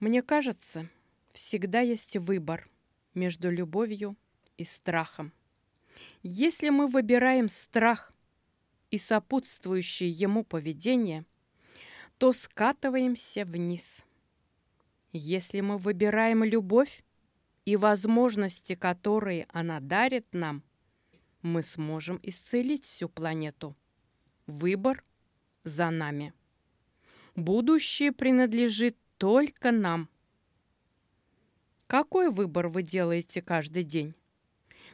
Мне кажется, всегда есть выбор между любовью и страхом. Если мы выбираем страх и сопутствующее ему поведение, то скатываемся вниз. Если мы выбираем любовь и возможности, которые она дарит нам, мы сможем исцелить всю планету. Выбор за нами. Будущее принадлежит только нам. Какой выбор вы делаете каждый день?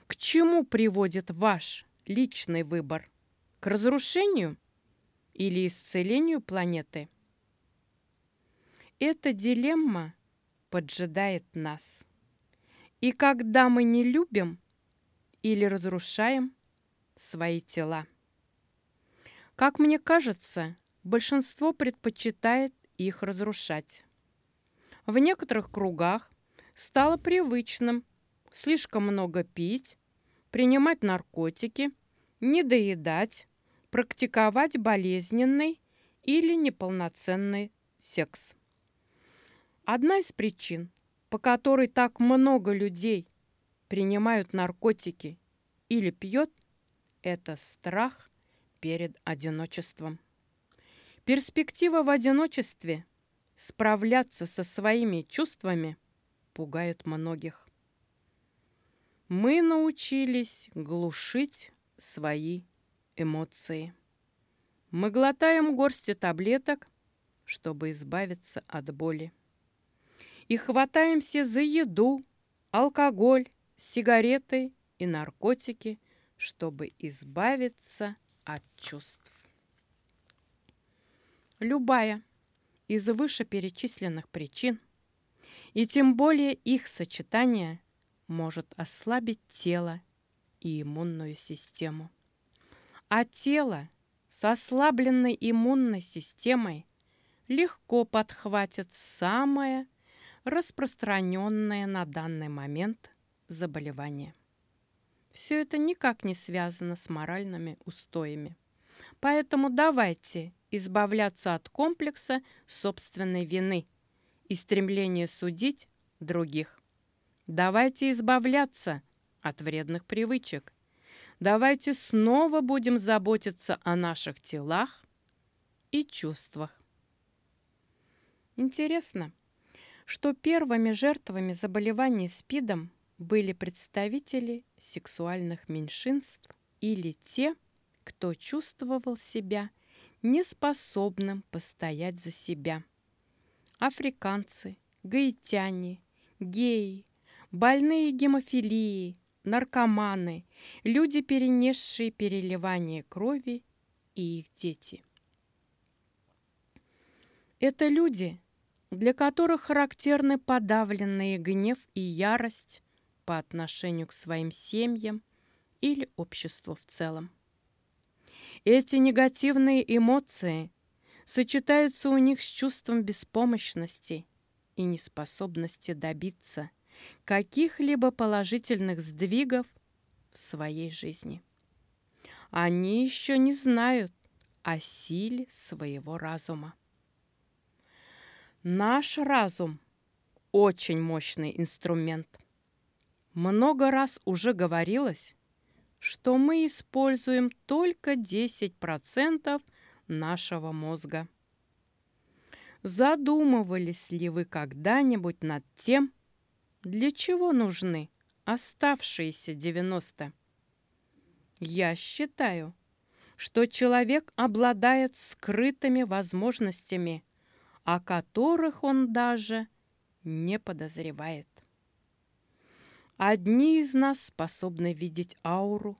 К чему приводит ваш личный выбор? К разрушению или исцелению планеты? Эта дилемма поджидает нас. И когда мы не любим или разрушаем свои тела. Как мне кажется, большинство предпочитает их разрушать. В некоторых кругах стало привычным слишком много пить, принимать наркотики, недоедать, практиковать болезненный или неполноценный секс. Одна из причин, по которой так много людей принимают наркотики или пьет, это страх перед одиночеством. Перспектива в одиночестве справляться со своими чувствами пугает многих. Мы научились глушить свои эмоции. Мы глотаем горсти таблеток, чтобы избавиться от боли. И хватаемся за еду, алкоголь, сигареты и наркотики, чтобы избавиться от чувств. Любая из вышеперечисленных причин, и тем более их сочетание – может ослабить тело и иммунную систему. А тело с ослабленной иммунной системой легко подхватит самое распространенное на данный момент заболевание. Все это никак не связано с моральными устоями. Поэтому давайте избавляться от комплекса собственной вины и стремления судить других. Давайте избавляться от вредных привычек. Давайте снова будем заботиться о наших телах и чувствах. Интересно, что первыми жертвами заболеваний СПИДом были представители сексуальных меньшинств или те, кто чувствовал себя неспособным постоять за себя. Африканцы, гаитяне, геи, больные гемофилией, наркоманы, люди, перенесшие переливание крови и их дети. Это люди, для которых характерны подавленный гнев и ярость по отношению к своим семьям или обществу в целом. Эти негативные эмоции сочетаются у них с чувством беспомощности и неспособности добиться каких-либо положительных сдвигов в своей жизни. Они еще не знают о силе своего разума. Наш разум – очень мощный инструмент. Много раз уже говорилось, что мы используем только 10% нашего мозга. Задумывались ли вы когда-нибудь над тем, для чего нужны оставшиеся 90? Я считаю, что человек обладает скрытыми возможностями, о которых он даже не подозревает. Одни из нас способны видеть ауру,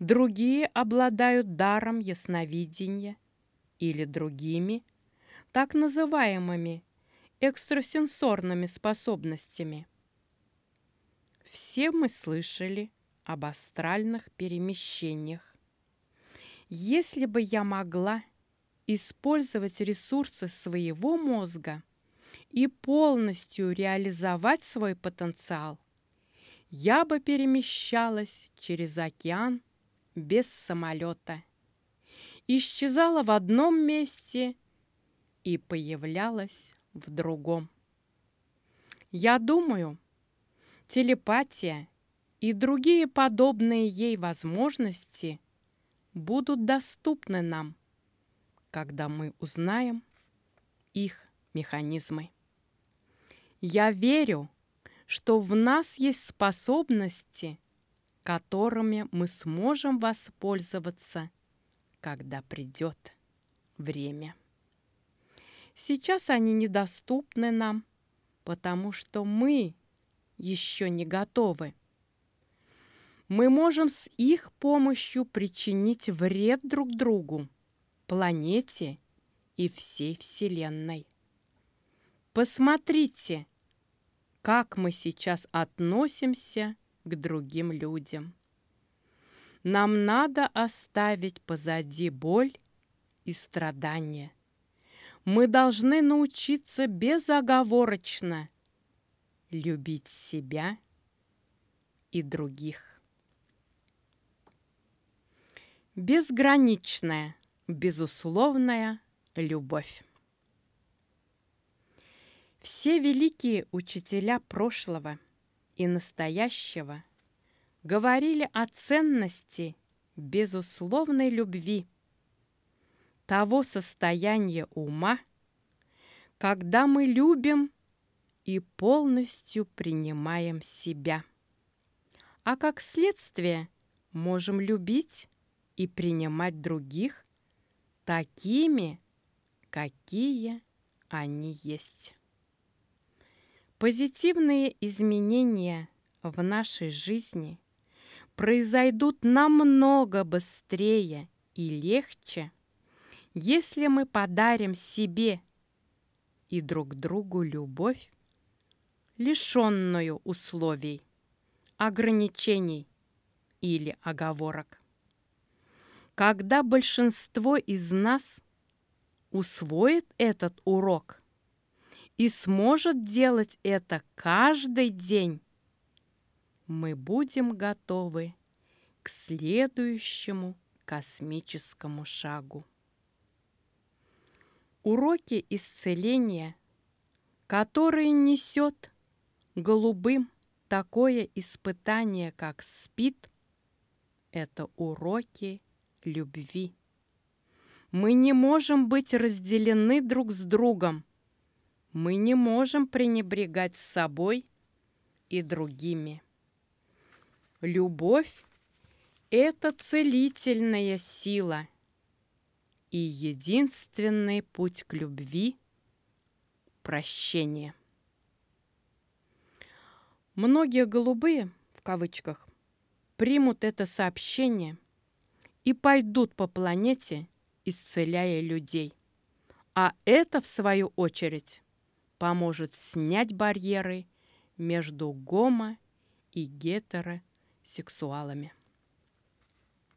другие обладают даром ясновидения или другими, так называемыми экстрасенсорными способностями. Все мы слышали об астральных перемещениях. Если бы я могла использовать ресурсы своего мозга и полностью реализовать свой потенциал, я бы перемещалась через океан без самолета, исчезала в одном месте и появлялась в другом. Я думаю, телепатия и другие подобные ей возможности будут доступны нам, когда мы узнаем их механизмы. Я верю, что в нас есть способности, которыми мы сможем воспользоваться, когда придет время. Сейчас они недоступны нам, потому что мы еще не готовы. Мы можем с их помощью причинить вред друг другу, планете и всей Вселенной. Посмотрите, как мы сейчас относимся к другим людям. Нам надо оставить позади боль и страдания – мы должны научиться безоговорочно любить себя и других. Безграничная, безусловная любовь. Все великие учителя прошлого и настоящего говорили о ценности безусловной любви – того состояния ума, когда мы любим и полностью принимаем себя. А как следствие можем любить и принимать других такими, какие они есть. Позитивные изменения в нашей жизни произойдут намного быстрее и легче, если мы подарим себе и друг другу любовь, лишенную условий, ограничений или оговорок. Когда большинство из нас усвоит этот урок и сможет делать это каждый день, мы будем готовы к следующему космическому шагу. Уроки исцеления, которые несет голубым такое испытание, как спит, это уроки любви. Мы не можем быть разделены друг с другом. Мы не можем пренебрегать собой и другими. Любовь – это целительная сила – и единственный путь к любви – прощение. Многие голубые, в кавычках, примут это сообщение и пойдут по планете, исцеляя людей. А это, в свою очередь, поможет снять барьеры между гомо- и гетеросексуалами.